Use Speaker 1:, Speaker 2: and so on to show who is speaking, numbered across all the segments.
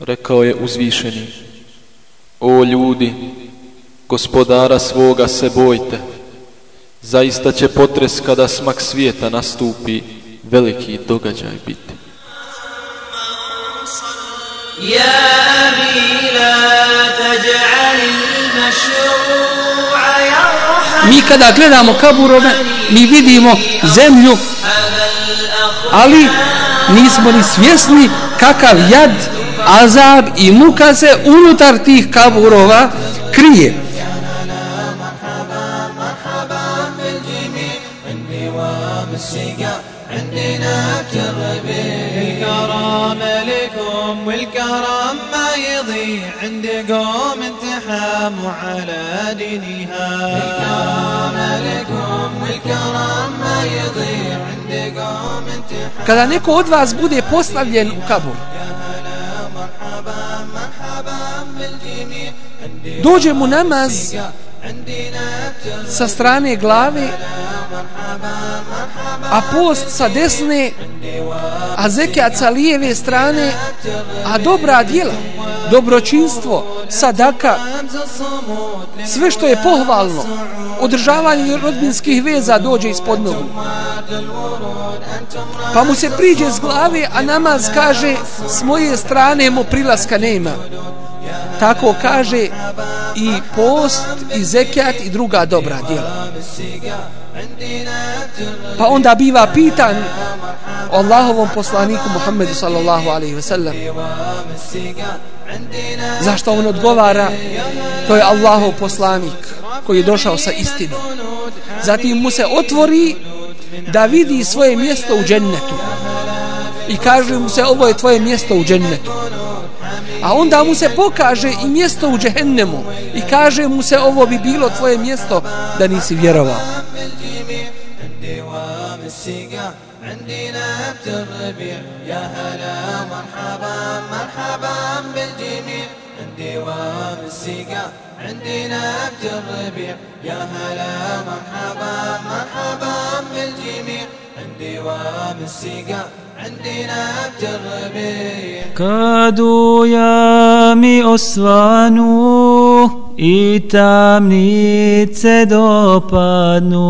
Speaker 1: Rekao je uzvišeni, o ljudi, gospodara svoga se bojte, zaista će potres kada smak svijeta nastupi, veliki događaj biti. Ja
Speaker 2: Mi kada gledamo kaburove, mi vidimo zemlju, ali nismo ni svjesni kakav jad azab i muka se unutar tih kaburova krije. والكرم ما يضيع عند قوم انتحاموا على دينها الكرم لكم والكرم ما يضيع عند قوم انتحاموا Kada neko od vas bude postavljen u kabur, dođe mu namaz sa strane glave a post sa desne a zekat sa lijeve strane a dobra djela dobročinstvo sadaka sve što je pohvalno održavanje rodbinskih veza dođe ispod nogu. Pa mu se priđe s glave a namaz kaže s moje strane mu prilaska nema tako kaže i post i zekat i druga dobra djela. Pa onda biva pitan Allahovom poslaniku Muhammedu sallallahu alaihi wasallam zašto on odgovara to je Allahov poslanik koji je došao sa istinom. Zatim mu se otvori da vidi svoje mjesto u džennetu. I kaže mu se ovo je tvoje mjesto u džennetu. a onda mu se pokaže i mjesto u džehennemu i kaže mu se ovo bi bilo tvoje mjesto da nisi vjerovao عندي نبت الربيع يا هلا مرحبا مرحبا بالجميع عندي وام السقا عندي نبت الربيع يا هلا مرحبا مرحبا بالجميع عندي وام السقا Kad u jami osvanu i tamnice dopadnu,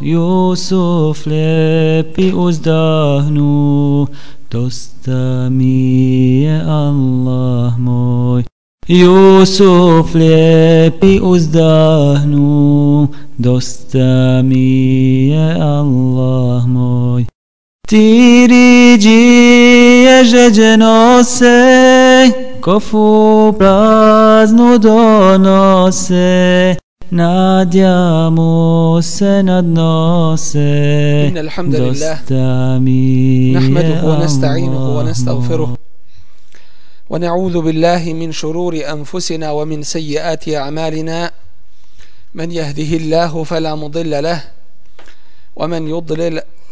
Speaker 2: Jusuf lijepi uzdahnu, dosta mi je Allah moj. Jusuf lijepi uzdahnu, dosta mi je Allah moj. Ti riđi žeđe nose, kofu praznu donose, nadjamo se nadnose.
Speaker 3: Alhamdulillah, nahmaduhu wa nasta'inuhu wa nasta'ufiruhu. ونعوذ بالله من شرور أنفسنا ومن سيئات أعمالنا من يهده الله فلا مضل له ومن يضلل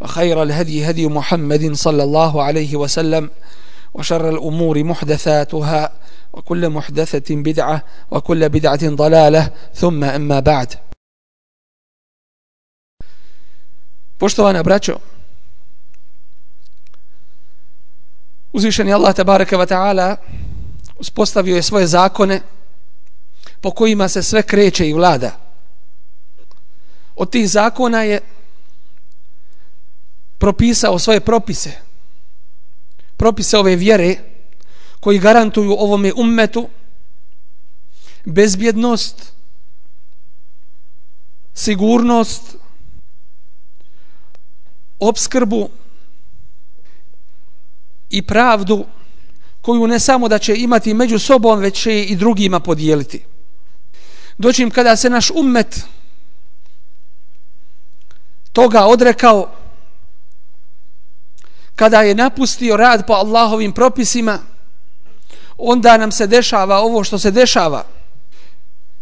Speaker 3: وخير الهدي هدي محمد صلى الله عليه وسلم وشر الأمور محدثاتها وكل محدثة بدعة وكل بدعة ضلالة ثم أما بعد بشتوان أبراتشو Uzvišen je Allah tabareka wa ta'ala uspostavio je svoje zakone po kojima se sve kreće i vlada. Od tih zakona je propisao svoje propise propise ove vjere koji garantuju ovome ummetu bezbjednost sigurnost obskrbu i pravdu koju ne samo da će imati među sobom već će i drugima podijeliti. Doćim kada se naš ummet toga odrekao kada je napustio rad po Allahovim propisima, onda nam se dešava ovo što se dešava.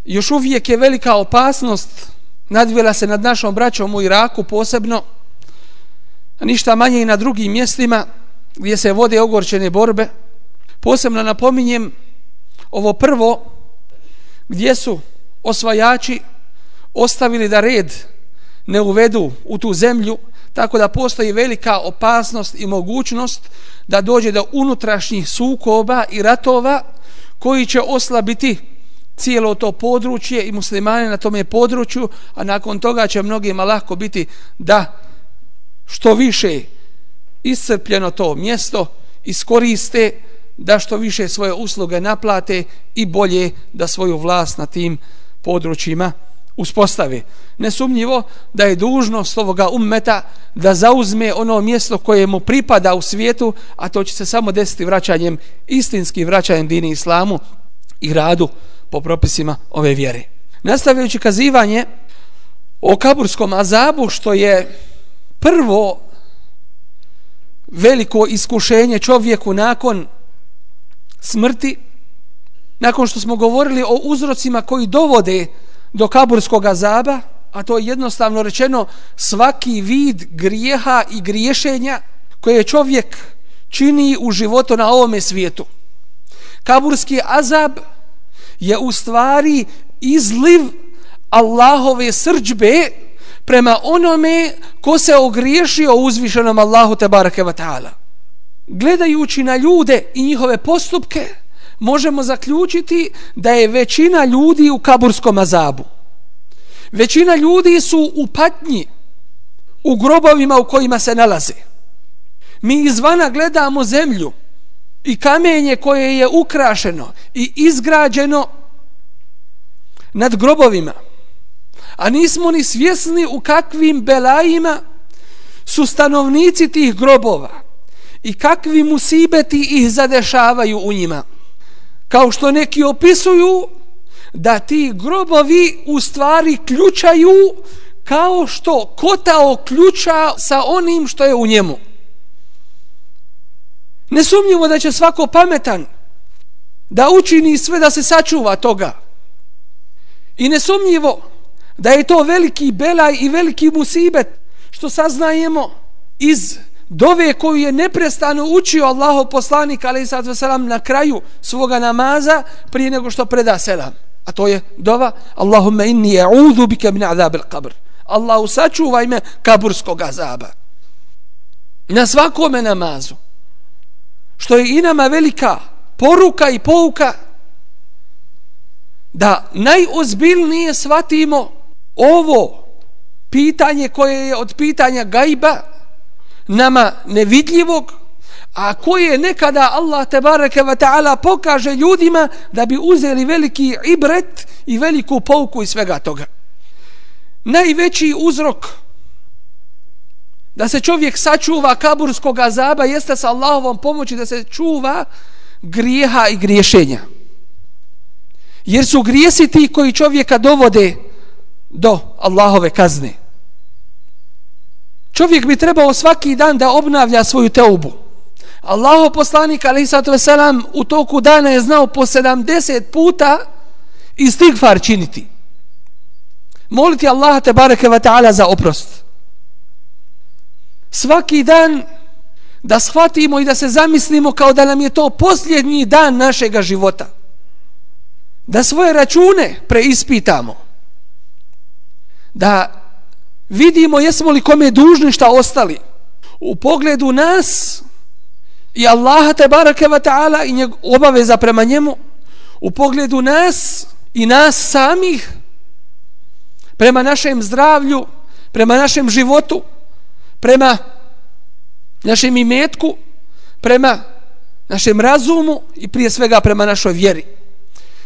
Speaker 3: Još uvijek je velika opasnost nadvila se nad našom braćom u Iraku posebno, a ništa manje i na drugim mjestima gdje se vode ogorčene borbe. Posebno napominjem ovo prvo gdje su osvajači ostavili da red ne uvedu u tu zemlju, tako da postoji velika opasnost i mogućnost da dođe do unutrašnjih sukoba i ratova koji će oslabiti cijelo to područje i muslimane na tome području, a nakon toga će mnogima lako biti da što više iscrpljeno to mjesto iskoriste, da što više svoje usluge naplate i bolje da svoju vlast na tim područjima uspostave. Nesumnjivo da je dužnost ovoga ummeta da zauzme ono mjesto koje mu pripada u svijetu, a to će se samo desiti vraćanjem, istinski vraćanjem dini islamu i radu po propisima ove vjere. Nastavljajući kazivanje o kaburskom azabu, što je prvo veliko iskušenje čovjeku nakon smrti, nakon što smo govorili o uzrocima koji dovode do kaburskog azaba, a to je jednostavno rečeno svaki vid grijeha i griješenja koje čovjek čini u životu na ovome svijetu. Kaburski azab je u stvari izliv Allahove srđbe prema onome ko se ogriješio uzvišenom Allahu te barake wa ta'ala. Gledajući na ljude i njihove postupke, možemo zaključiti da je većina ljudi u kaburskom azabu. Većina ljudi su u patnji, u grobovima u kojima se nalaze. Mi izvana gledamo zemlju i kamenje koje je ukrašeno i izgrađeno nad grobovima. A nismo ni svjesni u kakvim belajima su stanovnici tih grobova i kakvi musibeti ih zadešavaju u njima kao što neki opisuju da ti grobovi u stvari ključaju kao što kota ključa sa onim što je u njemu. Ne sumnjivo da će svako pametan da učini sve da se sačuva toga. I ne sumnjivo da je to veliki belaj i veliki musibet što saznajemo iz dove koju je neprestano učio Allaho poslanik ali sad veselam na kraju svoga namaza prije nego što preda selam. A to je dova Allahumma inni ja'udhu bika min azab al-qabr Allahu sačuvaj me kaburskog azaba. Na svakome namazu. Što je i nama velika poruka i pouka da najozbiljnije shvatimo ovo pitanje koje je od pitanja gajba nama nevidljivog, a koje nekada Allah te bareke ve taala pokaže ljudima da bi uzeli veliki ibret i veliku pouku iz svega toga. Najveći uzrok da se čovjek sačuva kaburskog azaba jeste sa Allahovom pomoći da se čuva grijeha i griješenja. Jer su grijesi ti koji čovjeka dovode do Allahove kazne. Čovjek bi trebao svaki dan da obnavlja svoju teubu. Allaho poslanik alaihissalatu wasalam u toku dana je znao po 70 puta istigfar činiti. Moliti Allaha te bareke wa ta'ala za oprost. Svaki dan da shvatimo i da se zamislimo kao da nam je to posljednji dan našega života. Da svoje račune preispitamo. Da vidimo jesmo li kome dužni šta ostali. U pogledu nas i Allaha te barake wa ta'ala i njeg obaveza prema njemu u pogledu nas i nas samih prema našem zdravlju prema našem životu prema našem imetku prema našem razumu i prije svega prema našoj vjeri.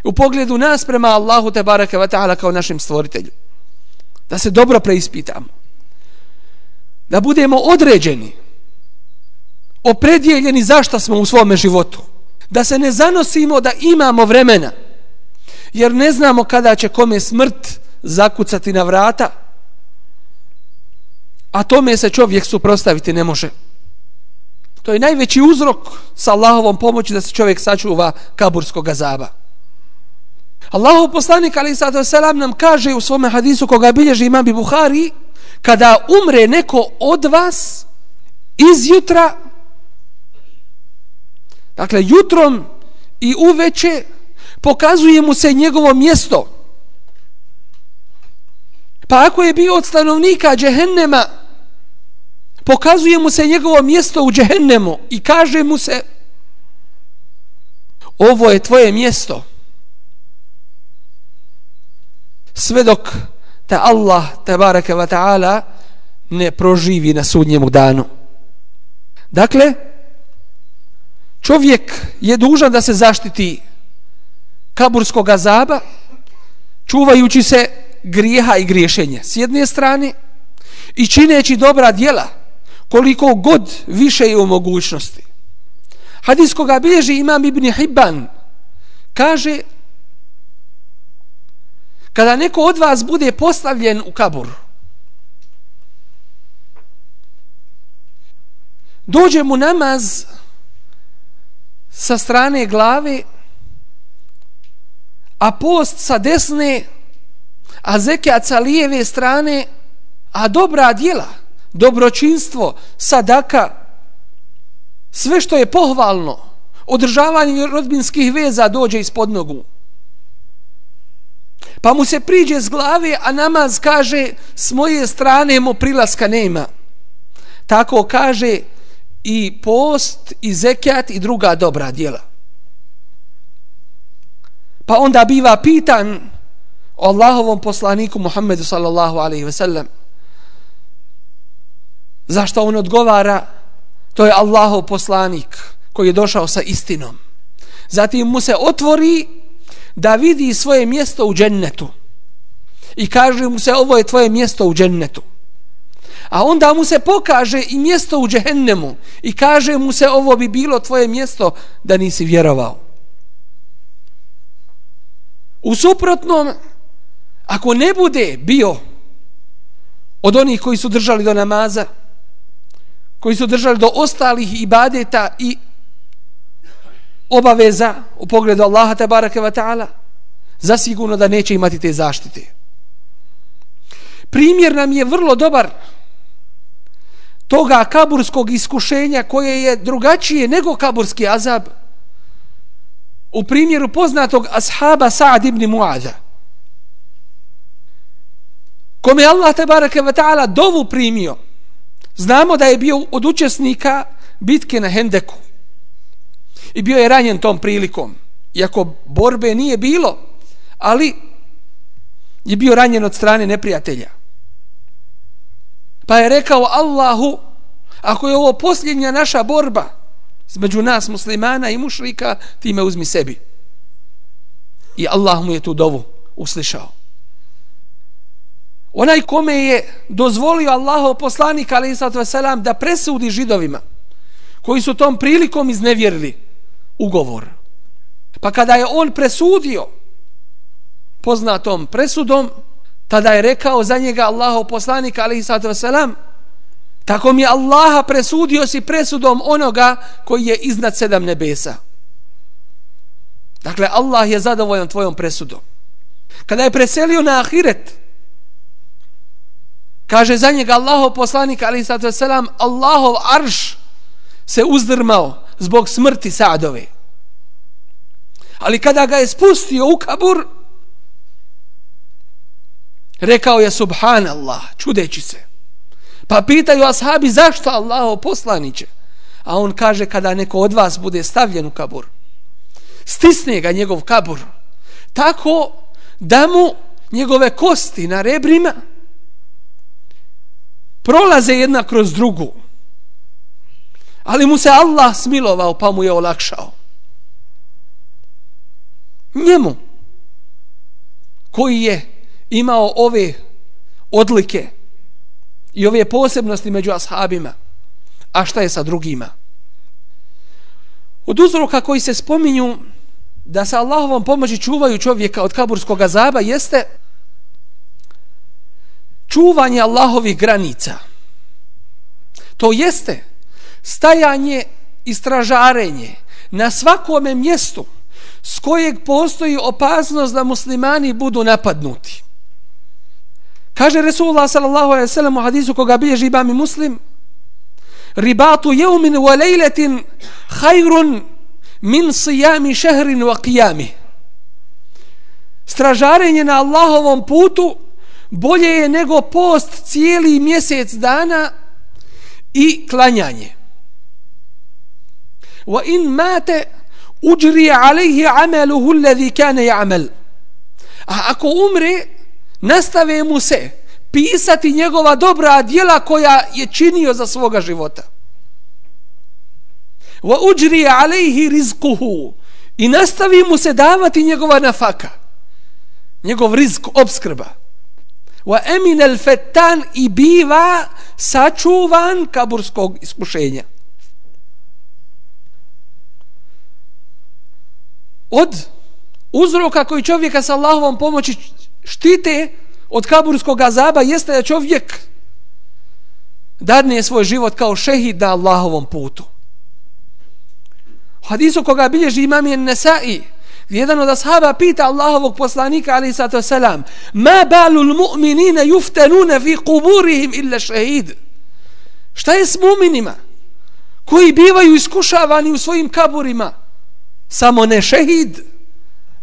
Speaker 3: U pogledu nas prema Allahu te barake wa ta'ala kao našem stvoritelju da se dobro preispitamo. Da budemo određeni opredjeljeni zašto smo u svome životu. Da se ne zanosimo da imamo vremena jer ne znamo kada će kome smrt zakucati na vrata a tome se čovjek suprostaviti ne može. To je najveći uzrok sa Allahovom pomoći da se čovjek sačuva kaburskog azaba. Allahov poslanik ali sada selam nam kaže u svom hadisu koga bilježi Imam Buhari kada umre neko od vas iz jutra dakle jutrom i uveče pokazuje mu se njegovo mjesto. Pa ako je bio od stanovnika džehennema pokazuje mu se njegovo mjesto u džehennemu i kaže mu se ovo je tvoje mjesto. Sve dok te Allah te bareke ta'ala ne proživi na sudnjem danu dakle čovjek je dužan da se zaštiti kaburskog azaba čuvajući se grijeha i griješenja s jedne strane i čineći dobra djela koliko god više je u mogućnosti. Hadis koga bilježi imam Ibn Hibban kaže kada neko od vas bude postavljen u kabur dođe mu namaz sa strane glave a post sa desne a zekat sa lijeve strane a dobra djela dobročinstvo, sadaka, sve što je pohvalno, održavanje rodbinskih veza dođe ispod nogu. Pa mu se priđe s glave, a namaz kaže s moje strane mu prilaska nema. Tako kaže i post, i zekijat, i druga dobra djela. Pa onda biva pitan o Allahovom poslaniku Muhammedu sallallahu alaihi ve sellem Zašto on odgovara? To je Allahov poslanik koji je došao sa istinom. Zatim mu se otvori da vidi svoje mjesto u džennetu. I kaže mu se ovo je tvoje mjesto u džennetu. A onda mu se pokaže i mjesto u džehennemu i kaže mu se ovo bi bilo tvoje mjesto da nisi vjerovao. U suprotnom, ako ne bude bio od onih koji su držali do namaza, koji su držali do ostalih ibadeta i obaveza u pogledu Allaha tabaraka wa ta'ala zasigurno da neće imati te zaštite primjer nam je vrlo dobar toga kaburskog iskušenja koje je drugačije nego kaburski azab u primjeru poznatog ashaba Sa'ad ibn Mu'adha kome Allah tabaraka wa ta'ala dovu primio Znamo da je bio od učesnika bitke na Hendeku. I bio je ranjen tom prilikom. Iako borbe nije bilo, ali je bio ranjen od strane neprijatelja. Pa je rekao Allahu, ako je ovo posljednja naša borba između nas muslimana i mušrika, ti me uzmi sebi. I Allah mu je tu dovu uslišao. Onaj kome je dozvolio Allahov poslanik ali selam da presudi židovima koji su tom prilikom iznevjerili ugovor. Pa kada je on presudio poznatom presudom, tada je rekao za njega Allahov poslanik ali selam tako mi je Allaha presudio si presudom onoga koji je iznad sedam nebesa. Dakle, Allah je zadovoljan tvojom presudom. Kada je preselio na ahiret, Kaže za njega Allahov poslanik ali sada selam Allahov arš se uzdrmao zbog smrti Sadove. Ali kada ga je spustio u kabur rekao je subhanallah čudeći se. Pa pitaju ashabi zašto Allah poslaniće? A on kaže kada neko od vas bude stavljen u kabur stisne ga njegov kabur tako da mu njegove kosti na rebrima prolaze jedna kroz drugu. Ali mu se Allah smilovao pa mu je olakšao. Njemu koji je imao ove odlike i ove posebnosti među ashabima, a šta je sa drugima? Od uzroka koji se spominju da sa Allahovom pomoći čuvaju čovjeka od kaburskog azaba jeste čuvanje Allahovih granica. To jeste stajanje i stražarenje na svakome mjestu s kojeg postoji opasnost da muslimani budu napadnuti. Kaže Resulullah sallallahu alaihi sallam u hadisu koga bilježi imam i muslim ribatu jeumin wa lejletin hajrun min sijami šehrin wa qiyami stražarenje na Allahovom putu bolje je nego post cijeli mjesec dana i klanjanje wa in mate uđri alaihi ameluhu alladhi kane ja'mel a ako umre nastave mu se pisati njegova dobra djela koja je činio za svoga života. Wa uđri alaihi rizkuhu. i nastavi mu se davati njegova nafaka njegov rizk obskrba. Wa emin el fetan i biva sačuvan kaburskog iskušenja. Od uzroka koji čovjeka sa Allahovom pomoći štite od kaburskog azaba jeste da čovjek dadne svoj život kao šehid na Allahovom putu. U hadisu koga bilježi imam je Nesai, jedan od ashaba pita Allahovog poslanika, ali sato selam, ma balul mu'minina yuftanuna fi kuburihim illa šehid. Šta je s mu'minima koji bivaju iskušavani u svojim kaburima? Samo ne šehid.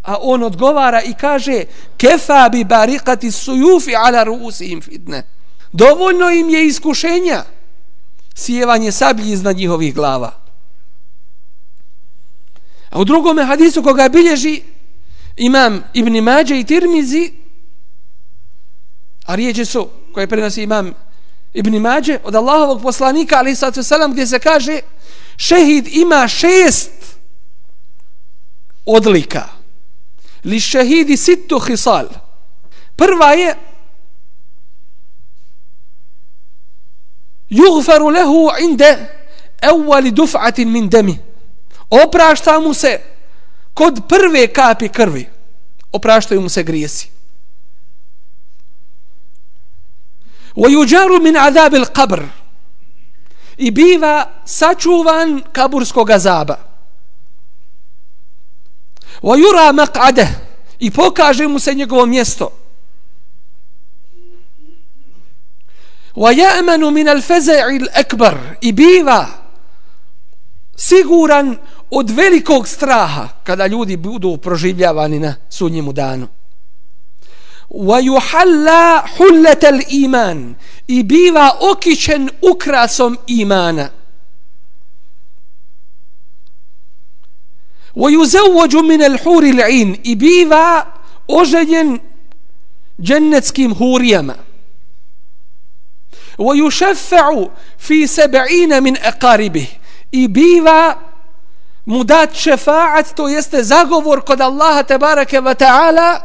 Speaker 3: A on odgovara i kaže, kefa bi barikati sujufi ala ruusihim fitne. Dovoljno im je iskušenja sjevanje sablji iznad njihovih glava. A u drugome hadisu koga bilježi imam Ibn Mađe i Tirmizi, a riječi su koje prenosi imam Ibn Mađe od Allahovog poslanika, ali sad selam, gdje se kaže šehid ima šest odlika. Li šehidi sittu hisal. Prva je yughfaru lahu inda awwal duf'atin min dami oprašta mu se kod prve kapi krvi opraštaju mu se grijesi min adab al qabr i biva sačuvan kaburskog azaba wa yura maq'ada. I pokaže mu se njegovo mjesto. Wa ya'manu min al faza'i al akbar i biva siguran od velikog straha kada ljudi budu proživljavani na sudnjemu danu. Wa yuhalla hullatal iman i biva okićen ukrasom imana. وَيُزَوَّجُ مِنَ الْحُورِ الْعِينِ. I biva oženjen džennetskim hurijama. وَيُشَفَّعُ فِي fi 70 min aqaribih i biva mu dat šefaat, to jeste zagovor kod Allaha tebareke wa ta'ala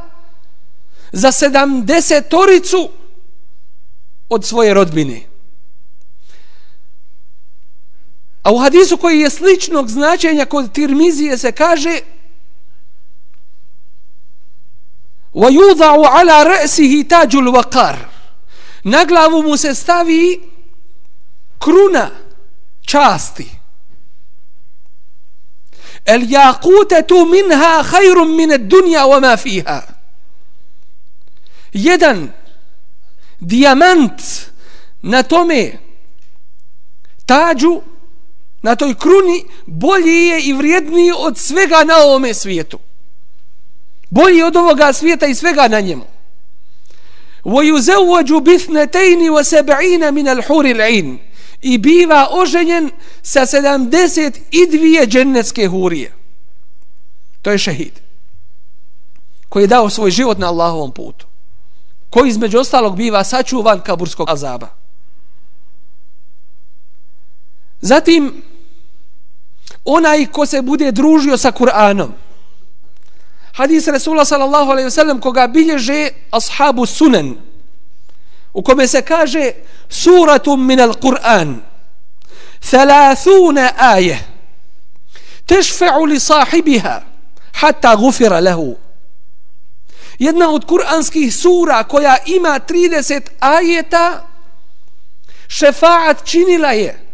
Speaker 3: za sedamdesetoricu od svoje rodbine. A u hadisu koji je sličnog značenja kod Tirmizije se kaže وَيُوضَعُ عَلَى رَأْسِهِ تَاجُ الْوَقَارِ Na glavu mu se stavi kruna časti. الياقوتة منها خير من الدنيا وما فيها jedan dijamant na tome tađu na toj kruni bolji je i vrijedniji od svega na ovome svijetu bolji od ovoga svijeta i svega na njemu ويزوج باثنتين وسبعين من الحور العين i biva oženjen sa 72 džennetske hurije. To je šehid. Koji je dao svoj život na Allahovom putu. Koji između ostalog biva sačuvan kaburskog azaba. Zatim, onaj ko se bude družio sa Kur'anom. Hadis Resula sallallahu alaihi wasallam koga bilježe ashabu sunan u kome se kaže suratum min al-Qur'an thalathuna aje tešfe'u li sahibiha hatta gufira lehu jedna od kuranskih sura koja ima 30 ajeta šefaat činila je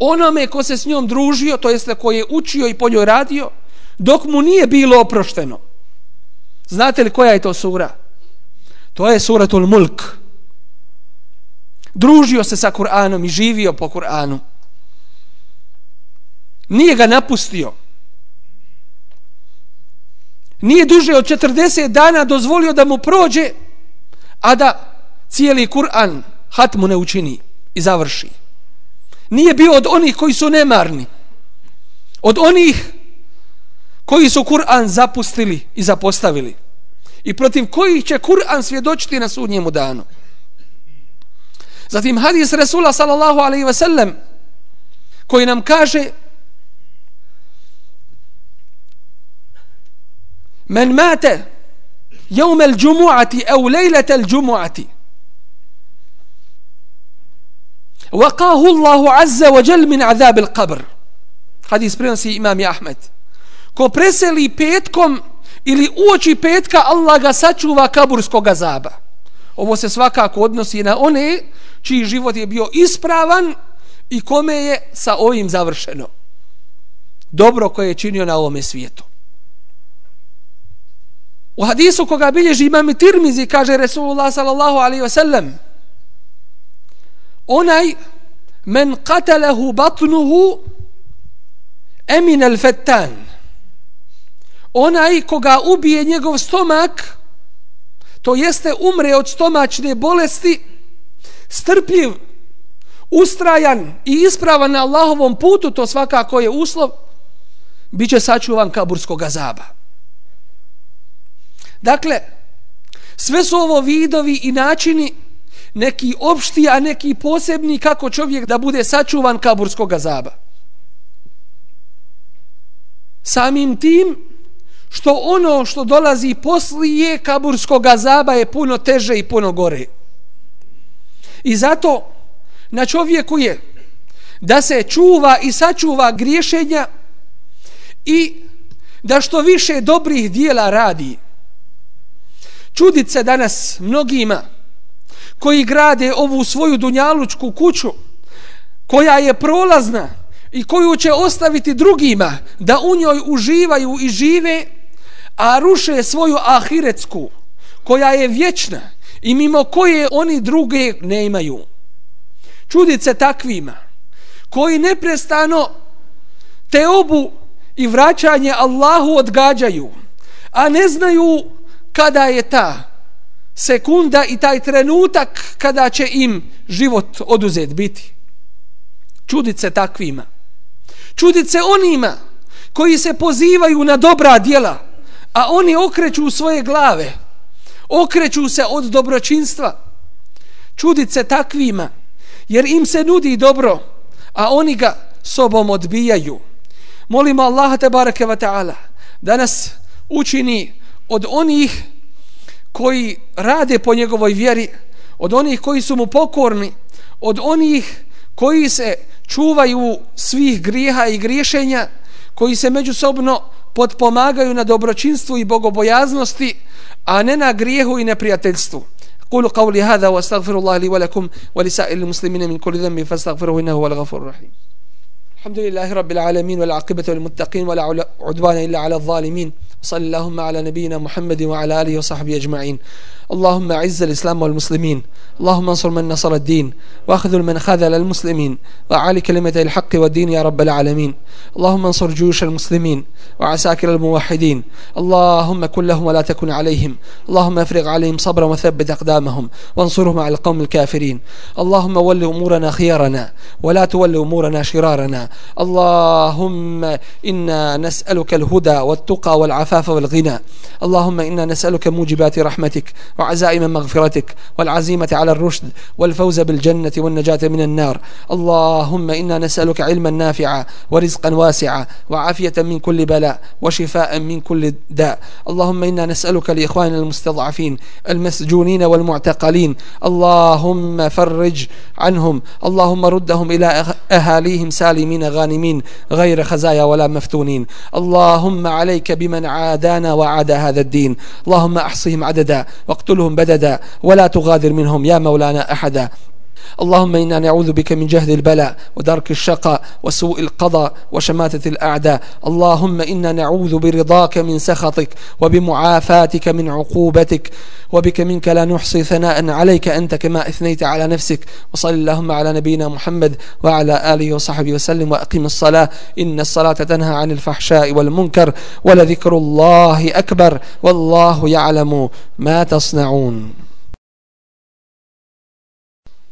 Speaker 3: onome ko se s njom družio, to jeste ko je učio i po njoj radio, dok mu nije bilo oprošteno. Znate li koja je to sura? To je suratul mulk. Družio se sa Kur'anom i živio po Kur'anu. Nije ga napustio. Nije duže od 40 dana dozvolio da mu prođe, a da cijeli Kur'an hatmu ne učini i završi. Nije bio od onih koji su nemarni. Od onih koji su Kur'an zapustili i zapostavili. I protiv kojih će Kur'an svjedočiti na sudnjemu danu. Zatim hadis Resula sallallahu alaihi ve sellem koji nam kaže Men mate jevme al džumu'ati au lejlete al وقاه الله عز وجل من عذاب القبر hadis prenosi imam Ahmed ko preseli petkom ili uoči petka Allah ga sačuva kaburskog azaba ovo se svakako odnosi na one čiji život je bio ispravan i kome je sa ovim završeno dobro koje je činio na ovome svijetu u hadisu koga bilježi imam Tirmizi kaže Resulullah sallallahu alaihi wa sallam onaj men qatalahu batnuhu emin el fetan onaj koga ubije njegov stomak to jeste umre od stomačne bolesti strpljiv ustrajan i ispravan na Allahovom putu to svakako je uslov bit će sačuvan kaburskog azaba. Dakle sve su ovo vidovi i načini neki opšti, a neki posebni kako čovjek da bude sačuvan kaburskog azaba. Samim tim što ono što dolazi poslije kaburskog azaba je puno teže i puno gore. I zato na čovjeku je da se čuva i sačuva griješenja i da što više dobrih dijela radi. Čudit se danas mnogima koji grade ovu svoju dunjalučku kuću koja je prolazna i koju će ostaviti drugima da u njoj uživaju i žive a ruše svoju ahiretsku koja je vječna i mimo koje oni druge ne imaju čudit se takvima koji neprestano te obu i vraćanje Allahu odgađaju a ne znaju kada je ta sekunda i taj trenutak kada će im život oduzet biti. Čudit se takvima. Čudit se onima koji se pozivaju na dobra djela, a oni okreću svoje glave, okreću se od dobročinstva. Čudit se takvima, jer im se nudi dobro, a oni ga sobom odbijaju. Molimo Allaha te bareke ve ta'ala da nas učini od onih koji rade po njegovoj vjeri, od onih koji su mu pokorni, od onih koji se čuvaju svih grijeha i griješenja, koji se međusobno podpomagaju na dobročinstvu i bogobojaznosti, a ne na grijehu i neprijateljstvu. قولوا قولي هذا واستغفر الله لي ولكم ولسائر المسلمين من كل ذنب فاستغفروه انه هو الغفور الرحيم الحمد لله رب العالمين والعاقبة للمتقين ولا عدوان إلا على الظالمين صلى اللهم على نبينا محمد وعلى آله وصحبه أجمعين. اللهم اعز الإسلام والمسلمين. اللهم انصر من نصر الدين. واخذل من خذل المسلمين. وعلي كلمة الحق والدين يا رب العالمين. اللهم انصر جيوش المسلمين وعساكر الموحدين. اللهم كن لهم ولا تكن عليهم. اللهم افرغ عليهم صبرا وثبت أقدامهم. وانصرهم على القوم الكافرين. اللهم ول أمورنا خيارنا. ولا تول أمورنا شرارنا. اللهم إنا نسألك الهدى والتقى والعفاف والغنى. اللهم إنا نسألك موجبات رحمتك وعزائم مغفرتك والعزيمة على الرشد والفوز بالجنة والنجاة من النار. اللهم إنا نسألك علما نافعا ورزقا واسعا وعافية من كل بلاء وشفاء من كل داء. اللهم إنا نسألك لإخواننا المستضعفين المسجونين والمعتقلين. اللهم فرج عنهم. اللهم ردهم إلى أهاليهم سالمين غانمين غير خزايا ولا مفتونين. اللهم عليك بمن عادانا وعاد هذا الدين. اللهم أحصهم عددا واقتلهم بددا ولا تغادر منهم يا مولانا أحدا. اللهم إنا نعوذ بك من جهد البلاء ودرك الشقاء وسوء القضاء وشماتة الأعداء. اللهم إنا نعوذ برضاك من سخطك وبمعافاتك من عقوبتك وبك منك لا نحصي ثناء عليك. أنت كما أثنيت على نفسك. وصل اللهم على نبينا محمد وعلى آله وصحبه وسلم وأقيم الصلاة. إن الصلاة تنهى عن الفحشاء والمنكر ولذكر الله أكبر. والله يعلم ما تصنعون.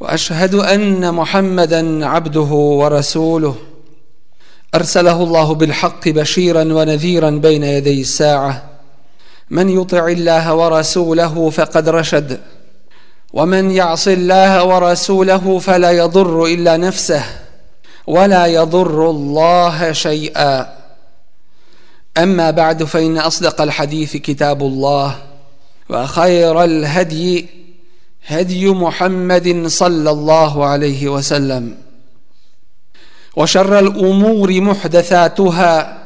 Speaker 3: وأشهد أن محمدا عبده ورسوله. أرسله الله بالحق بشيرا ونذيرا بين يدي الساعة. من يطع الله ورسوله فقد رشد. ومن يعص الله ورسوله فلا يضر إلا نفسه ولا يضر الله شيئا. أما بعد فإن أصدق الحديث كتاب الله وخير الهدي هدي محمد صلى الله عليه وسلم. وشر الأمور محدثاتها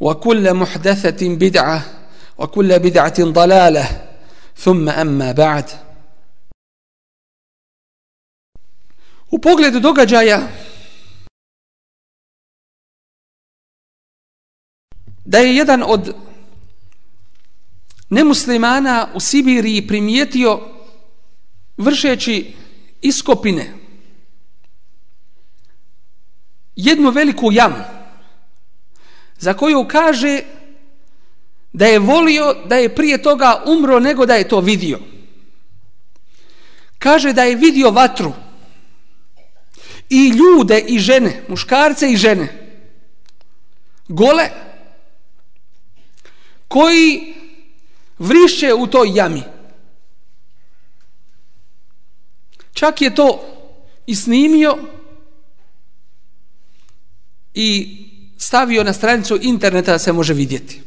Speaker 3: وكل محدثة بدعة وكل بدعة ضلالة. ثم أما بعد. U pogledu događaja da je jedan od nemuslimana u Sibiriji primijetio vršeći iskopine jednu veliku jamu za koju kaže da je volio da je prije toga umro nego da je to vidio. Kaže da je vidio vatru i ljude i žene, muškarce i žene, gole, koji vrišće u toj jami. Čak je to i snimio i stavio na stranicu interneta da se može vidjeti.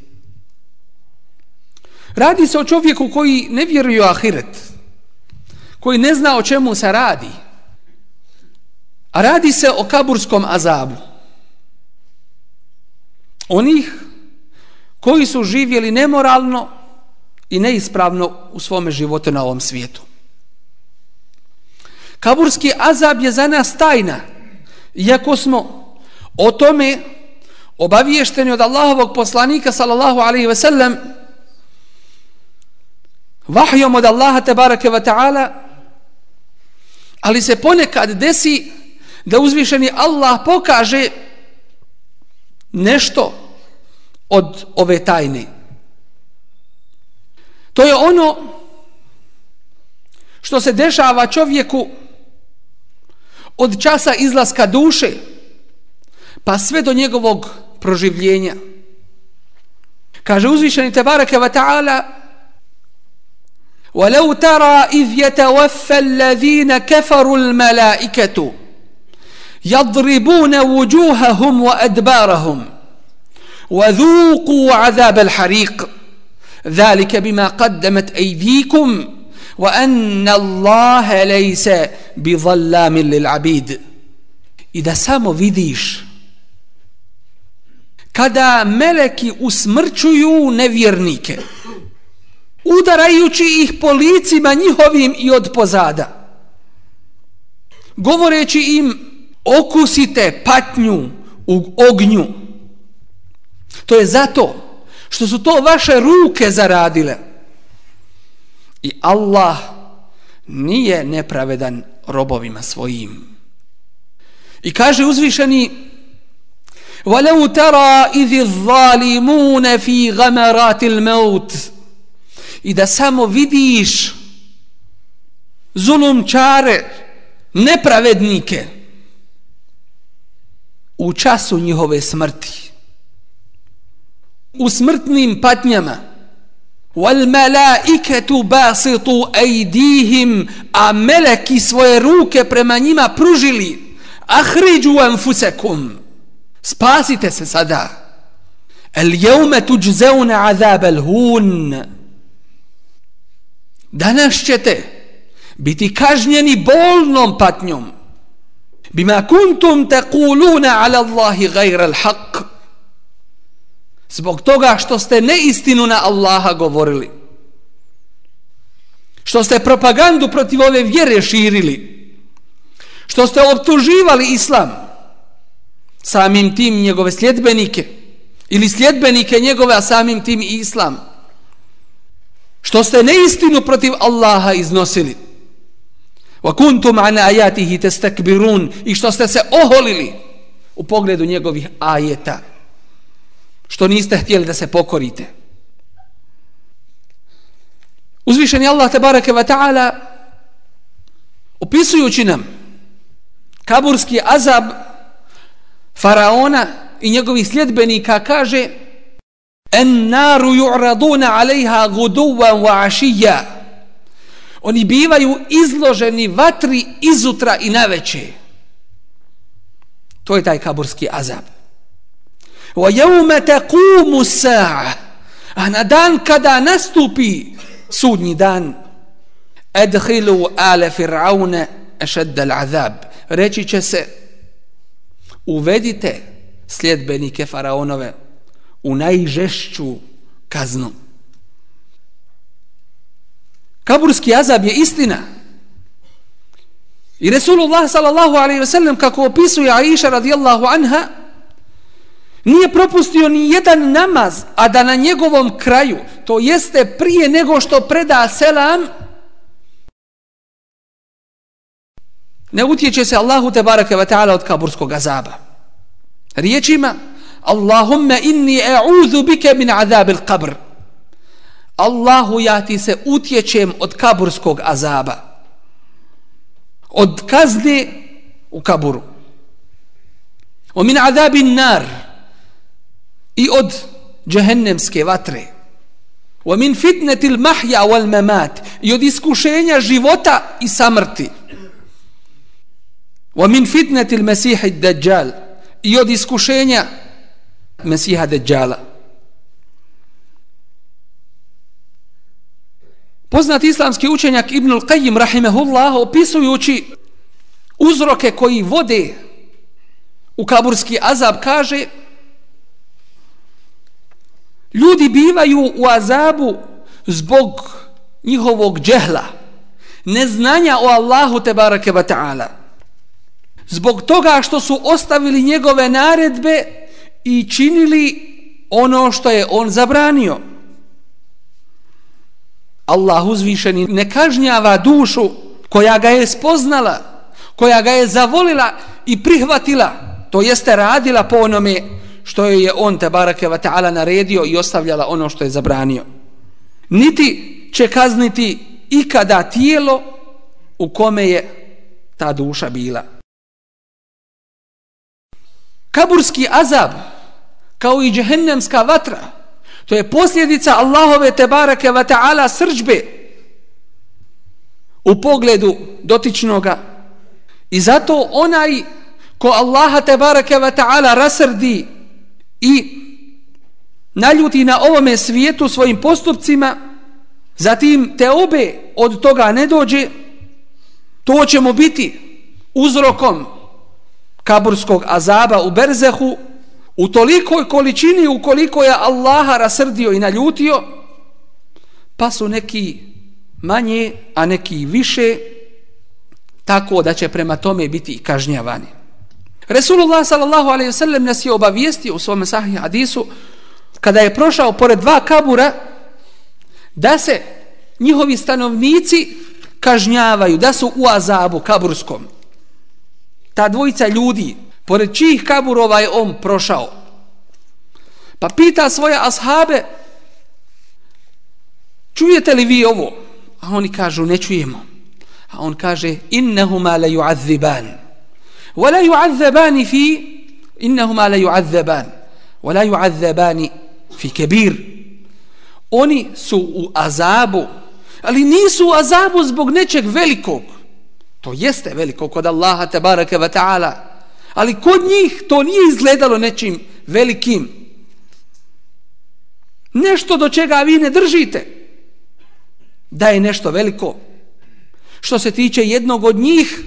Speaker 3: Radi se o čovjeku koji ne vjeruje u ahiret, koji ne zna o čemu se radi. A radi se o kaburskom azabu. Onih koji su živjeli nemoralno i neispravno u svome životu na ovom svijetu. Kaburski azab je za nas tajna. Iako smo o tome obaviješteni od Allahovog poslanika sallallahu alaihi ve sellem vahjom od Allaha tebareke wa ta'ala ali se ponekad desi da uzvišeni Allah pokaže nešto od ove tajne. To je ono što se dešava čovjeku od časa izlaska duše pa sve do njegovog proživljenja. Kaže uzvišeni Tebareke wa ta'ala وَلَوْ تَرَى إِذْ يَتَوَفَّ الَّذِينَ كَفَرُوا الْمَلَائِكَةُ يَضْرِبُونَ وُجُوهَهُمْ وَأَدْبَارَهُمْ وَذُوقُوا عَذَابَ الْحَرِيقِ ذَلِكَ بِمَا قَدَّمَتْ أَيْدِيكُمْ وأن الله ليس بظلام للعبيد I da samo vidiš kada meleki usmrčuju nevjernike udarajući ih po licima njihovim i od pozada govoreći im okusite patnju u ognju to je zato što su to vaše ruke zaradile I Allah nije nepravedan robovima svojim. I kaže uzvišeni وَلَوْ تَرَى إِذِ الظَّالِمُونَ فِي غَمَرَاتِ الْمَوْتِ I da samo vidiš zulumčare, nepravednike u času njihove smrti. U smrtnim patnjama wal malaikatu basitu aydihim a meleki svoje ruke prema njima pružili ahriđu anfusekum spasite se sada el jeume tuđzeune azab el hun danas ćete biti kažnjeni bolnom patnjom bima kuntum tekuluna ala Allahi gajra al haq zbog toga što ste neistinu na Allaha govorili. Što ste propagandu protiv ove vjere širili. Što ste optuživali islam. Samim tim njegove sljedbenike. Ili sljedbenike njegove a samim tim i islam. Što ste neistinu protiv Allaha iznosili. Wa kuntum an ayatihi tastakbirun. I što ste se oholili u pogledu njegovih ajeta što niste htjeli da se pokorite. Uzvišeni Allah tebareke ve taala opisujući nam kaburski azab faraona i njegovih sljedbenika kaže en naru ju'raduna alejha guduwan wa ašija oni bivaju izloženi vatri izutra i naveče. To je taj kaburski azab wa yawma taqumu as-sa'a a na dan kada nastupi sudnji dan edhilu ale fir'aune ešedda l'azab reći će se uvedite sljedbenike faraonove u najžešću kaznu. Kaburski azab je istina. I Resulullah sallallahu alaihi ve sellem kako opisuje Aisha radijallahu anha nije propustio ni jedan namaz a da na njegovom kraju to jeste prije nego što preda selam ne utječe se Allahu te barake wa ta'ala od kaburskog azaba. Riječima Allahumma inni e'udhu bike min azabil qabr. Allahu ja ti se utječem od kaburskog azaba. Od kazne u kaburu. O min azabi nar i od džehennemske vatre. Wa min fitnati al-mahya wal-mamat, i od iskušenja života i samrti. Wa min fitnati al-masih ad-dajjal, i od iskušenja Mesiha dajjala. Poznat islamski učenjak Ibn al-Qayyim rahimehullah opisujući uzroke koji vode u kaburski azab kaže ljudi bivaju u azabu zbog njihovog džehla neznanja o Allahu te barake wa ta'ala zbog toga što su ostavili njegove naredbe i činili ono što je on zabranio. Allah uzvišeni ne kažnjava dušu koja ga je spoznala, koja ga je zavolila i prihvatila, to jeste radila po onome što je on te barake wa ta'ala naredio i ostavljala ono što je zabranio. Niti će kazniti ikada tijelo u kome je ta duša bila kaburski azab kao i džehennemska vatra to je posljedica Allahove tebareke wa ta'ala srđbe u pogledu dotičnoga i zato onaj ko Allaha tebareke wa ta'ala rasrdi i naljuti na ovome svijetu svojim postupcima zatim te obe od toga ne dođe to će mu biti uzrokom kaburskog azaba u Berzehu u tolikoj količini ukoliko je Allaha rasrdio i naljutio pa su neki manje a neki više tako da će prema tome biti i kažnjavani. Resulullah sallallahu alaihi wasallam nas je obavijestio u svom sahih hadisu kada je prošao pored dva kabura da se njihovi stanovnici kažnjavaju, da su u azabu kaburskom ta dvojica ljudi, pored čijih kaburova je on prošao. Pa pita svoje ashabe, čujete li vi ovo? A oni kažu, ne čujemo. A on kaže, innehuma la ju'adziban ولا يعذبان في إنهما لا يعذبان ولا يعذبان في كبير. Oni su u azabu, ali nisu u azabu zbog nečeg velikog. To jeste veliko kod Allaha tabaraka wa ve taala, Ali kod njih to nije izgledalo nečim velikim. Nešto do čega vi ne držite. Da je nešto veliko. Što se tiče jednog od njih,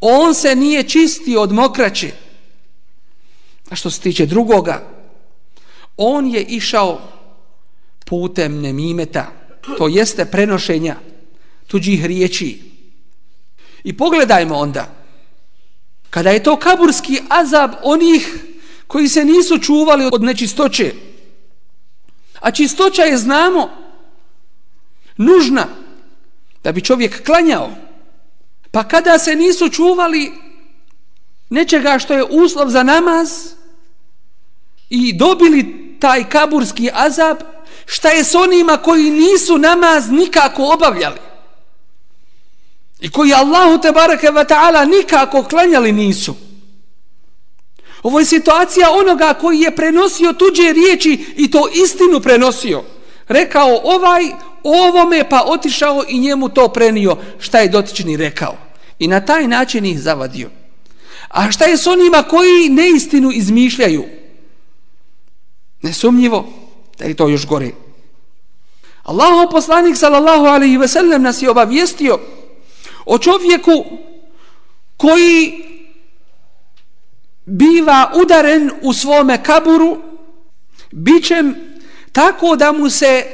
Speaker 3: on se nije čistio od mokraće. A što se tiče drugoga, on je išao putem nemimeta, to jeste prenošenja tuđih riječi. I pogledajmo onda, kada je to kaburski azab onih koji se nisu čuvali od nečistoće, a čistoća je, znamo, nužna da bi čovjek klanjao, pa kada se nisu čuvali nečega što je uslov za namaz i dobili taj kaburski azab, šta je s onima koji nisu namaz nikako obavljali? I koji Allahu te barake wa ta'ala nikako klanjali nisu. Ovo je situacija onoga koji je prenosio tuđe riječi i to istinu prenosio. Rekao ovaj ovome pa otišao i njemu to prenio šta je dotični rekao. I na taj način ih zavadio. A šta je s onima koji neistinu izmišljaju? Nesumnjivo da je to još gore. Allahov poslanik sallallahu alaihi ve sellem nas je obavijestio o čovjeku koji biva udaren u svome kaburu bićem tako da mu se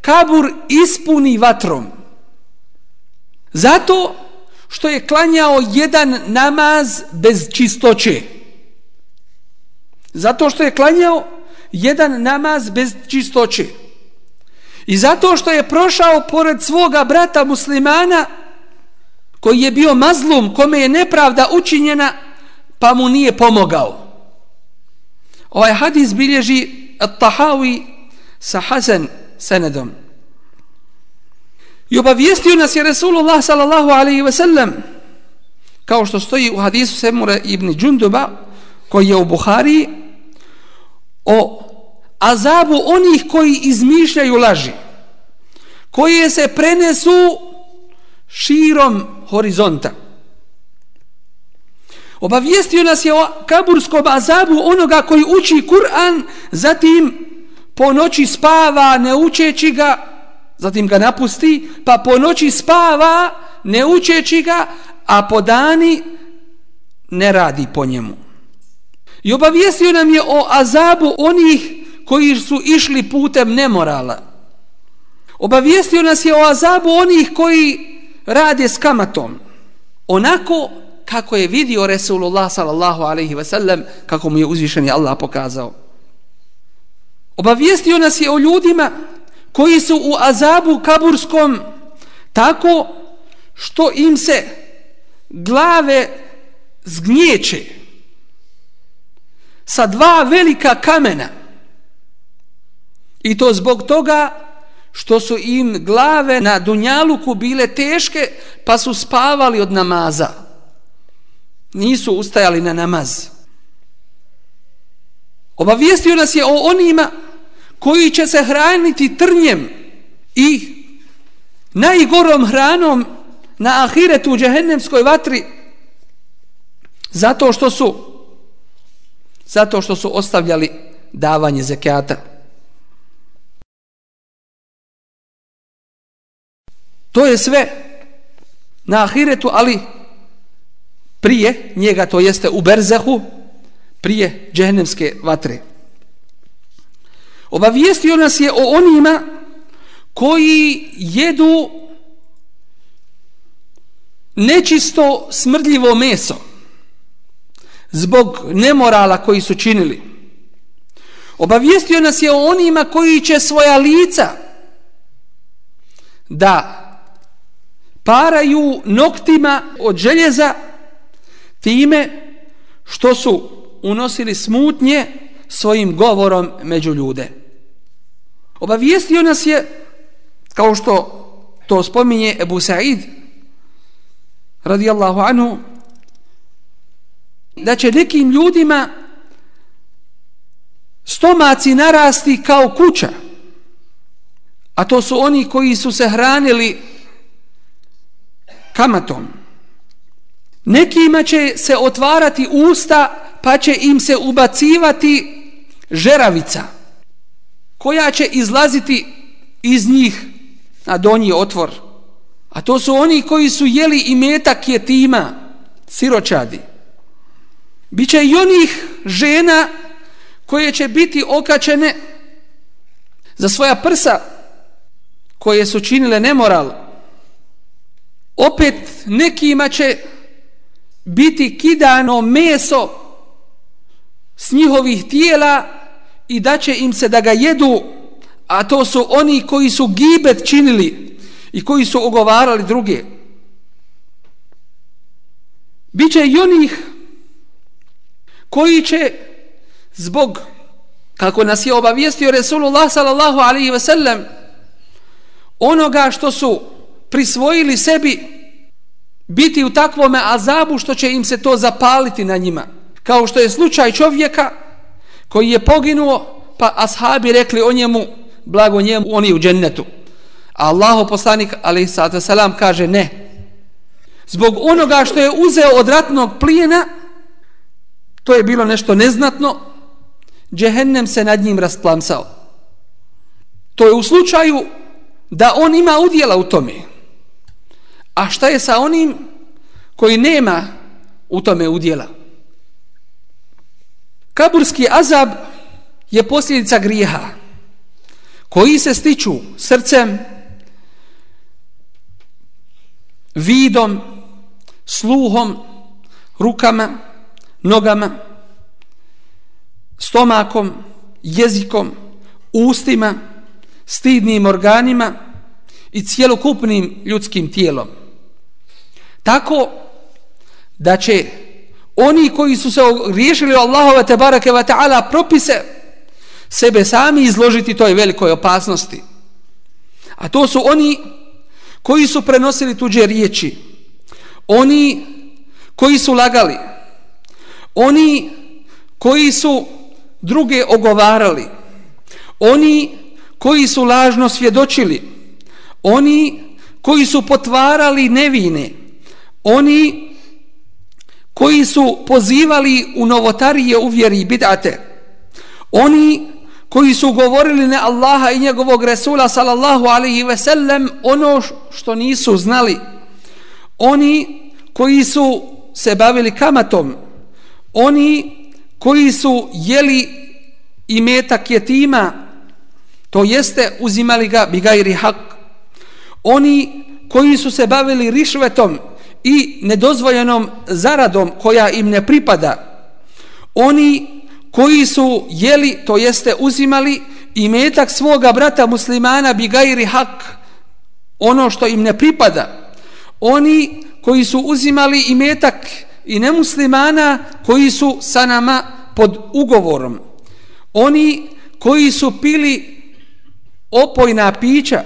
Speaker 3: kabur ispuni vatrom. Zato što je klanjao jedan namaz bez čistoće. Zato što je klanjao jedan namaz bez čistoće. I zato što je prošao pored svoga brata muslimana koji je bio mazlum, kome je nepravda učinjena, pa mu nije pomogao. Ovaj hadis bilježi At-Tahawi sa Hasan senedom. I obavijestio nas je Resulullah sallallahu alaihi ve sellem kao što stoji u hadisu Semure ibn Džunduba koji je u Buhari o azabu onih koji izmišljaju laži koje se prenesu širom horizonta. Obavijestio nas je o kaburskom azabu onoga koji uči Kur'an, zatim po noći spava ne učeći ga, zatim ga napusti, pa po noći spava ne učeći ga, a po dani ne radi po njemu. I obavijestio nam je o azabu onih koji su išli putem nemorala. Obavijestio nas je o azabu onih koji rade s kamatom. Onako kako je vidio Resulullah sallallahu alaihi ve sellem, kako mu je uzvišeni Allah pokazao. Obavijestio nas je o ljudima koji su u azabu kaburskom tako što im se glave zgnječe sa dva velika kamena. I to zbog toga što su im glave na dunjaluku bile teške pa su spavali od namaza. Nisu ustajali na namaz. Obavijestio nas je o onima koji će se hraniti trnjem i najgorom hranom na ahiretu u džehennemskoj vatri zato što su zato što su ostavljali davanje zekijata. To je sve na ahiretu, ali prije njega, to jeste u berzehu, prije džehennemske vatre. Obavijestio nas je o onima koji jedu nečisto smrdljivo meso zbog nemorala koji su činili. Obavijestio nas je o onima koji će svoja lica da paraju noktima od željeza time što su unosili smutnje svojim govorom među ljude. Obavijestio nas je, kao što to spominje Ebu Sa'id, radijallahu anhu, da će nekim ljudima stomaci narasti kao kuća, a to su oni koji su se hranili kamatom. Nekima će se otvarati usta pa će im se ubacivati žeravica koja će izlaziti iz njih na donji otvor. A to su oni koji su jeli i metak je tima, siročadi. Biće i onih žena koje će biti okačene za svoja prsa koje su činile nemoral. Opet nekima će biti kidano meso s njihovih tijela i da će im se da ga jedu, a to su oni koji su gibet činili i koji su ogovarali druge. Biće i onih koji će zbog kako nas je obavijestio Resulullah sallallahu alaihi ve sellem onoga što su prisvojili sebi biti u takvome azabu što će im se to zapaliti na njima kao što je slučaj čovjeka koji je poginuo pa ashabi rekli o njemu blago njemu oni u džennetu. A Allaho poslanik ali salam kaže ne. Zbog onoga što je uzeo od ratnog plijena to je bilo nešto neznatno džehennem se nad njim rasplamsao. To je u slučaju da on ima udjela u tome. A šta je sa onim koji nema u tome udjela? Kaburski azab je posljedica grijeha koji se stiču srcem vidom sluhom rukama nogama stomakom jezikom ustima stidnim organima i cjelokupnim ljudskim tijelom. Tako da će oni koji su se riješili Allahove te barake wa ta'ala propise sebe sami izložiti toj velikoj opasnosti. A to su oni koji su prenosili tuđe riječi oni koji su lagali oni koji su druge ogovarali oni koji su lažno svjedočili oni koji su potvarali nevine oni koji su pozivali u novotarije u vjeri bidate. Oni koji su govorili ne Allaha i njegovog Resula sallallahu alaihi ve sellem ono što nisu znali. Oni koji su se bavili kamatom. Oni koji su jeli i metak jetima to jeste uzimali ga bigajri hak oni koji su se bavili rišvetom i nedozvoljenom zaradom koja im ne pripada. Oni koji su jeli to jeste uzimali i metak svoga brata muslimana bigajri hak ono što im ne pripada. Oni koji su uzimali i metak i nemuslimana koji su sa nama pod ugovorom. Oni koji su pili opojna pića.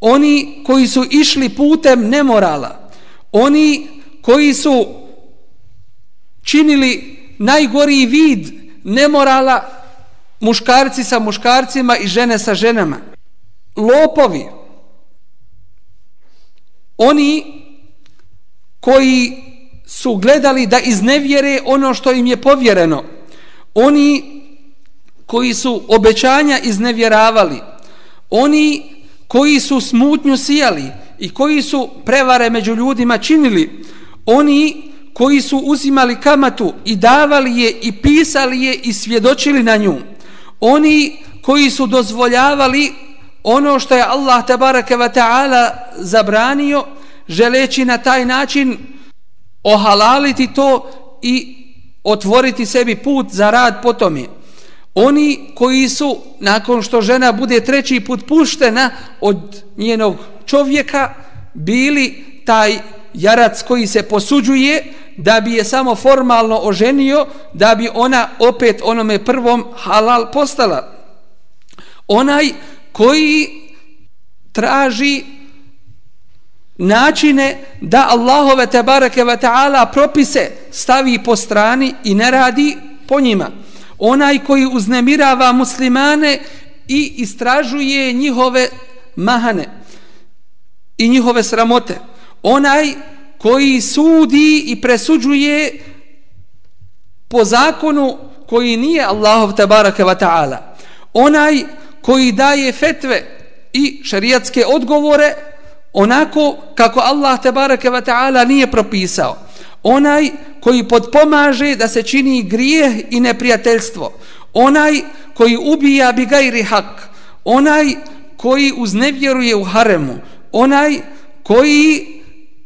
Speaker 3: Oni koji su išli putem nemorala oni koji su činili najgoriji vid nemorala muškarci sa muškarcima i žene sa ženama. Lopovi. Oni koji su gledali da iznevjere ono što im je povjereno. Oni koji su obećanja iznevjeravali. Oni koji su smutnju sijali i koji su prevare među ljudima činili oni koji su uzimali kamatu i davali je i pisali je i svjedočili na nju oni koji su dozvoljavali ono što je Allah tabaraka wa ta'ala zabranio želeći na taj način ohalaliti to i otvoriti sebi put za rad po tome. Oni koji su, nakon što žena bude treći put puštena od njenog čovjeka, bili taj jarac koji se posuđuje da bi je samo formalno oženio, da bi ona opet onome prvom halal postala. Onaj koji traži načine da Allahove tebareke ve taala propise stavi po strani i ne radi po njima. Onaj koji uznemirava muslimane i istražuje njihove mahane i njihove sramote. Onaj koji sudi i presuđuje po zakonu koji nije Allahov tabaraka wa ta'ala. Onaj koji daje fetve i šarijatske odgovore onako kako Allah tabaraka wa ta'ala nije propisao. Onaj koji podpomaže da se čini grijeh i neprijateljstvo. Onaj koji ubija bigajri hak. Onaj koji uznevjeruje u haremu. Onaj koji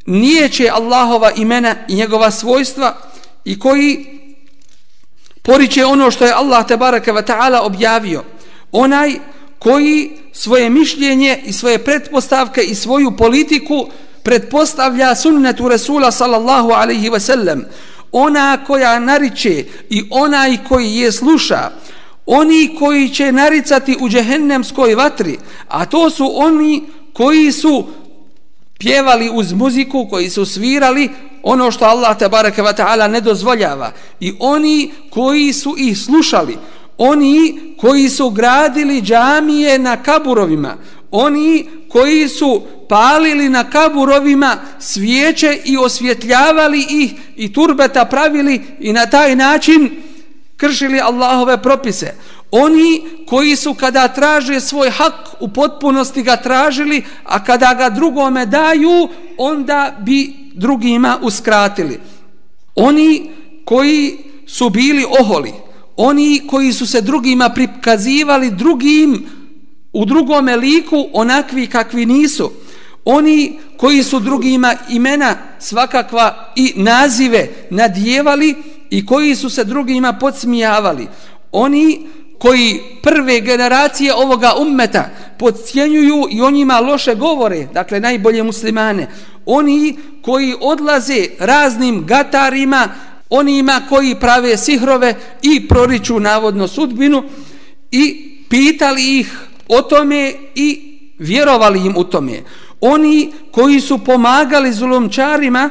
Speaker 3: nije će Allahova imena i njegova svojstva i koji poriče ono što je Allah tebaraka ve ta'ala objavio. Onaj koji svoje mišljenje i svoje pretpostavke i svoju politiku pretpostavlja sunnetu Resula sallallahu alaihi ve sellem Ona koja nariče i onaj koji je sluša, oni koji će naricati u džehennemskoj vatri, a to su oni koji su pjevali uz muziku, koji su svirali ono što Allah te bareke ve taala ne dozvoljava. I oni koji su ih slušali oni koji su gradili džamije na kaburovima oni koji su palili na kaburovima svijeće i osvjetljavali ih i turbeta pravili i na taj način kršili Allahove propise oni koji su kada traže svoj hak u potpunosti ga tražili a kada ga drugome daju onda bi drugima uskratili. Oni koji su bili oholi, oni koji su se drugima prikazivali drugim u drugome liku onakvi kakvi nisu, oni koji su drugima imena svakakva i nazive nadjevali i koji su se drugima podsmijavali, oni koji prve generacije ovoga ummeta podcjenjuju i o njima loše govore, dakle najbolje muslimane, oni koji odlaze raznim gatarima, onima koji prave sihrove i proriču navodno sudbinu i pitali ih o tome i vjerovali im u tome. Oni koji su pomagali zulumčarima,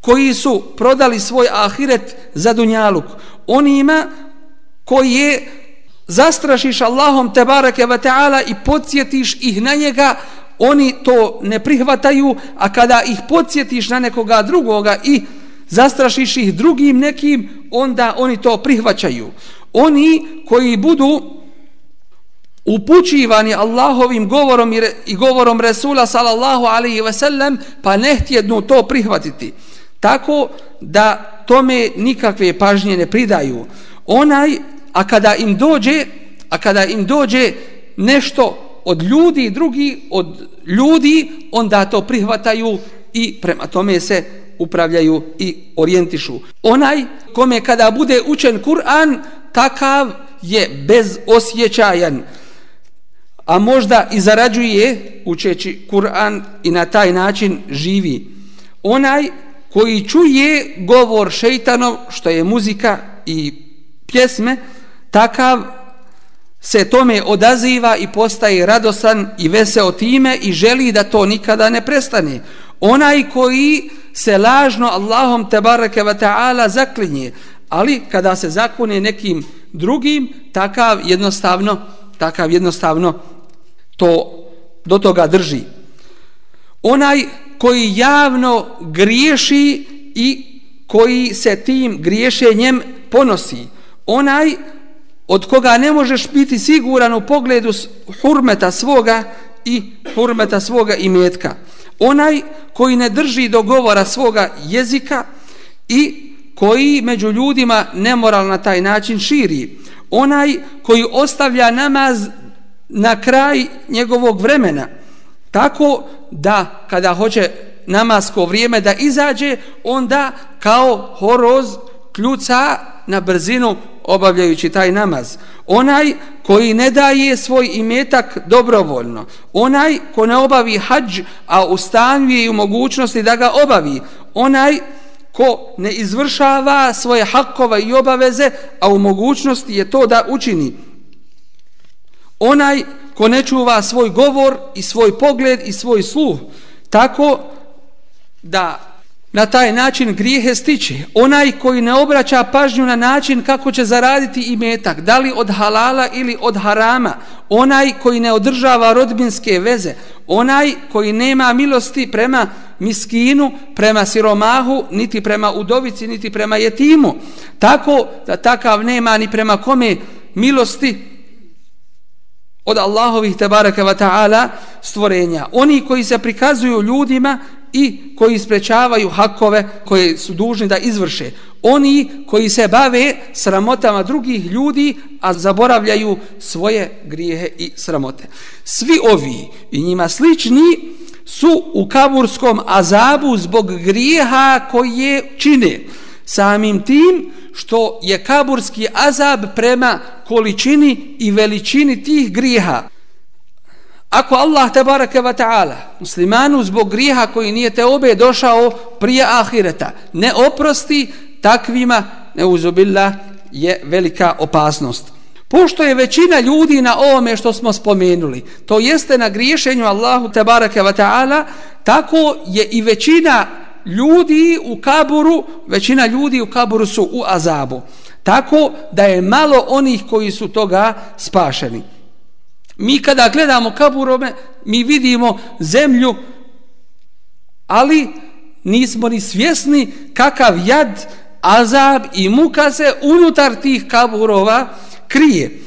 Speaker 3: koji su prodali svoj ahiret za dunjaluk, onima koji je zastrašiš Allahom te barake wa ta'ala i podsjetiš ih na njega, oni to ne prihvataju, a kada ih podsjetiš na nekoga drugoga i zastrašiš ih drugim nekim, onda oni to prihvaćaju. Oni koji budu upućivani Allahovim govorom i, i govorom Resula sallallahu alaihi ve sellem, pa ne htjednu to prihvatiti. Tako da tome nikakve pažnje ne pridaju. Onaj, a kada im dođe, a kada im dođe nešto od ljudi drugi od ljudi onda to prihvataju i prema tome se upravljaju i orijentišu. Onaj kome kada bude učen Kur'an takav je bezosjećajan a možda i zarađuje učeći Kur'an i na taj način živi. Onaj koji čuje govor šeitanov što je muzika i pjesme takav se tome odaziva i postaje radosan i veseo time i želi da to nikada ne prestane. Onaj koji se lažno Allahom tebareke ve ta'ala zaklinje, ali kada se zakune nekim drugim, takav jednostavno, takav jednostavno to do toga drži. Onaj koji javno griješi i koji se tim griješenjem ponosi. Onaj od koga ne možeš biti siguran u pogledu hurmeta svoga i hurmeta svoga imetka. Onaj koji ne drži dogovora svoga jezika i koji među ljudima nemoral na taj način širi. Onaj koji ostavlja namaz na kraj njegovog vremena. Tako da kada hoće namasko vrijeme da izađe, onda kao horoz kljuca na brzinu obavljajući taj namaz. Onaj koji ne daje svoj imetak dobrovoljno. Onaj ko ne obavi hađ, a u stanju je u mogućnosti da ga obavi. Onaj ko ne izvršava svoje hakova i obaveze, a u mogućnosti je to da učini. Onaj ko ne čuva svoj govor i svoj pogled i svoj sluh, tako da na taj način grijehe stiče. Onaj koji ne obraća pažnju na način kako će zaraditi i metak, da li od halala ili od harama, onaj koji ne održava rodbinske veze, onaj koji nema milosti prema miskinu, prema siromahu, niti prema udovici, niti prema jetimu. Tako da takav nema ni prema kome milosti od Allahovih tebaraka wa ta'ala stvorenja. Oni koji se prikazuju ljudima i koji sprečavaju hakove koje su dužni da izvrše. Oni koji se bave sramotama drugih ljudi, a zaboravljaju svoje grijehe i sramote. Svi ovi i njima slični su u kaburskom azabu zbog grijeha koje čine. Samim tim što je kaburski azab prema količini i veličini tih grijeha. Ako Allah tabaraka wa ta'ala muslimanu zbog griha koji nije te obe došao prije ahireta ne oprosti takvima neuzubilla je velika opasnost. Pošto je većina ljudi na ovome što smo spomenuli, to jeste na griješenju Allahu tabaraka wa ta'ala, tako je i većina ljudi u kaburu, većina ljudi u kaburu su u azabu. Tako da je malo onih koji su toga spašeni. Mi kada gledamo kaburome, mi vidimo zemlju, ali nismo ni svjesni kakav jad, azab i muka se unutar tih kaburova krije.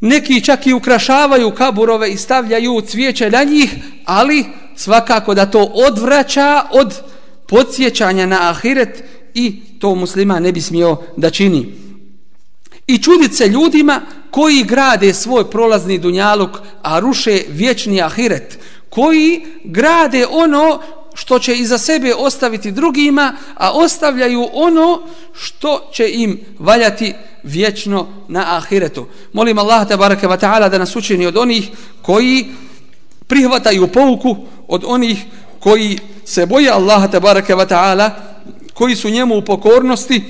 Speaker 3: Neki čak i ukrašavaju kaburove i stavljaju cvijeće na njih, ali svakako da to odvraća od podsjećanja na ahiret i to muslima ne bi smio da čini. I čudit se ljudima koji grade svoj prolazni dunjaluk, a ruše vječni ahiret, koji grade ono što će iza sebe ostaviti drugima, a ostavljaju ono što će im valjati vječno na ahiretu. Molim Allah te barake wa ta'ala da nas učini od onih koji prihvataju pouku, od onih koji se boje Allaha te barake wa ta'ala, koji su njemu u pokornosti,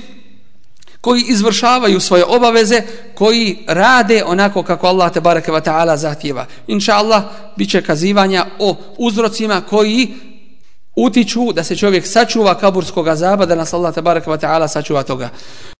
Speaker 3: koji izvršavaju svoje obaveze, koji rade onako kako Allah te bareke ve taala zahtjeva. Inshallah biće kazivanja o uzrocima koji utiču da se čovjek sačuva kaburskog azaba, da nas Allah te bareke ve taala sačuva toga.